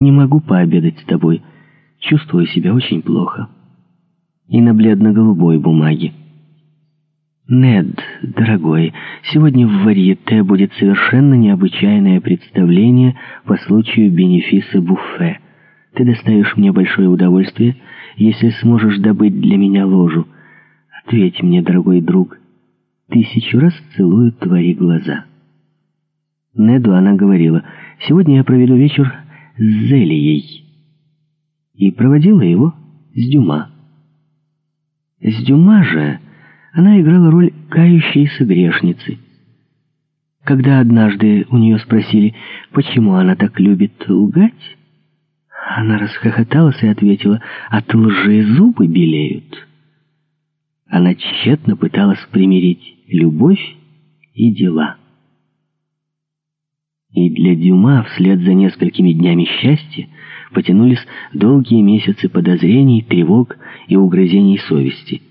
Не могу пообедать с тобой. Чувствую себя очень плохо. И на бледно-голубой бумаге. Нед, дорогой, сегодня в Варьете будет совершенно необычайное представление по случаю бенефиса буфе. Ты доставишь мне большое удовольствие, если сможешь добыть для меня ложу. Ответь мне, дорогой друг. Тысячу раз целую твои глаза. Неду она говорила, сегодня я проведу вечер с Зелией. И проводила его с Дюма. С Дюма же она играла роль кающейся грешницы. Когда однажды у нее спросили, почему она так любит лгать, она расхохоталась и ответила, от лжи зубы белеют. Она тщетно пыталась примирить любовь и дела. И для Дюма вслед за несколькими днями счастья потянулись долгие месяцы подозрений, тревог и угрызений совести.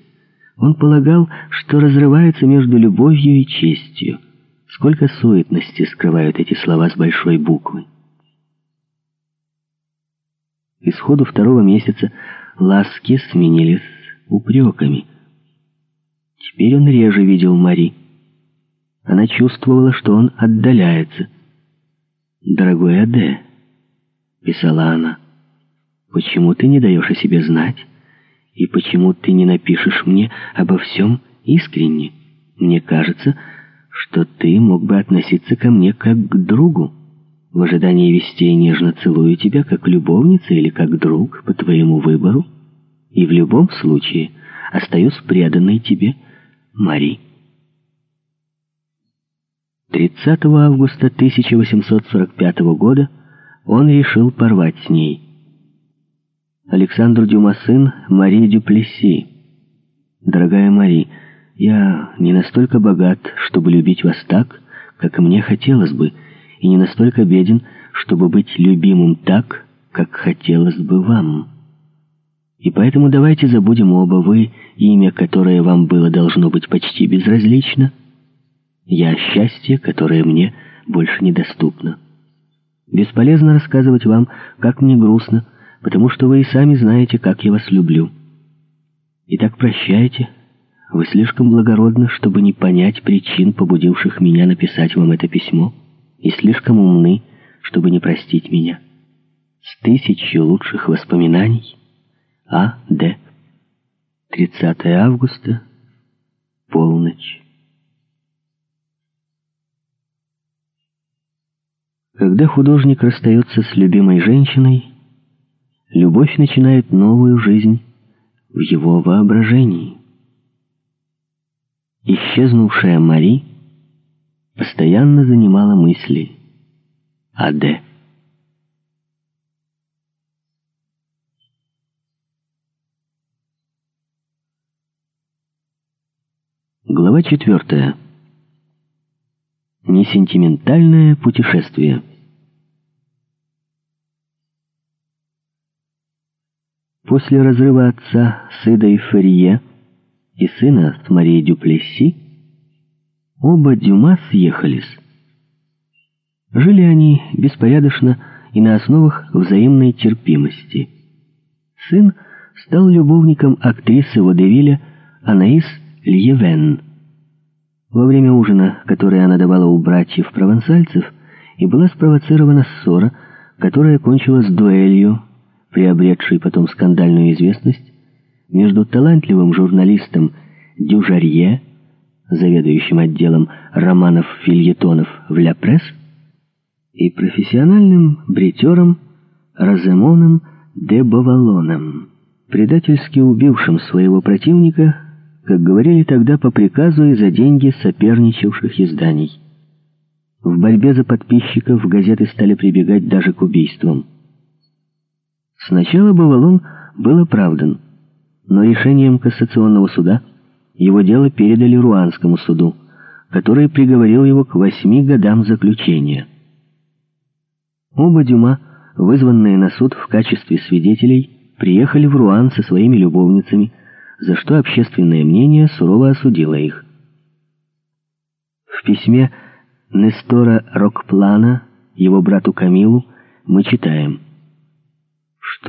Он полагал, что разрывается между любовью и честью. Сколько суетности скрывают эти слова с большой буквы. Исходу второго месяца ласки сменились упреками. Теперь он реже видел Мари. Она чувствовала, что он отдаляется. «Дорогой Аде», — писала она, — «почему ты не даешь о себе знать? И почему ты не напишешь мне обо всем искренне? Мне кажется, что ты мог бы относиться ко мне как к другу. В ожидании вестей нежно целую тебя как любовница или как друг по твоему выбору. И в любом случае остаюсь преданной тебе, Мари». 30 августа 1845 года он решил порвать с ней. Александр Дюма сын Мари Дюплесси. Дорогая Мари, я не настолько богат, чтобы любить вас так, как мне хотелось бы, и не настолько беден, чтобы быть любимым так, как хотелось бы вам. И поэтому давайте забудем оба вы, имя, которое вам было должно быть почти безразлично — я счастье, которое мне больше недоступно. Бесполезно рассказывать вам, как мне грустно, потому что вы и сами знаете, как я вас люблю. Итак, прощайте. Вы слишком благородны, чтобы не понять причин, побудивших меня написать вам это письмо, и слишком умны, чтобы не простить меня. С тысячью лучших воспоминаний. А. Д. 30 августа. Полночь. Когда художник расстается с любимой женщиной, любовь начинает новую жизнь в его воображении. Исчезнувшая Мари постоянно занимала мысли о Д. Глава четвертая. Несентиментальное путешествие. После разрыва отца с Идой Ферье и сына с Марией Дюплесси, оба Дюма съехались. Жили они беспорядочно и на основах взаимной терпимости. Сын стал любовником актрисы Водевиля Анаис Льевен – во время ужина, который она давала у братьев-провансальцев, и была спровоцирована ссора, которая кончилась дуэлью, приобретшей потом скандальную известность, между талантливым журналистом Дюжарье, заведующим отделом романов-фильетонов в «Ля Пресс», и профессиональным бритером Роземоном де Бавалоном, предательски убившим своего противника как говорили тогда по приказу и за деньги соперничавших изданий. В борьбе за подписчиков газеты стали прибегать даже к убийствам. Сначала Бавалон был оправдан, но решением Кассационного суда его дело передали Руанскому суду, который приговорил его к восьми годам заключения. Оба Дюма, вызванные на суд в качестве свидетелей, приехали в Руан со своими любовницами, за что общественное мнение сурово осудило их. В письме Нестора Рокплана его брату Камилу мы читаем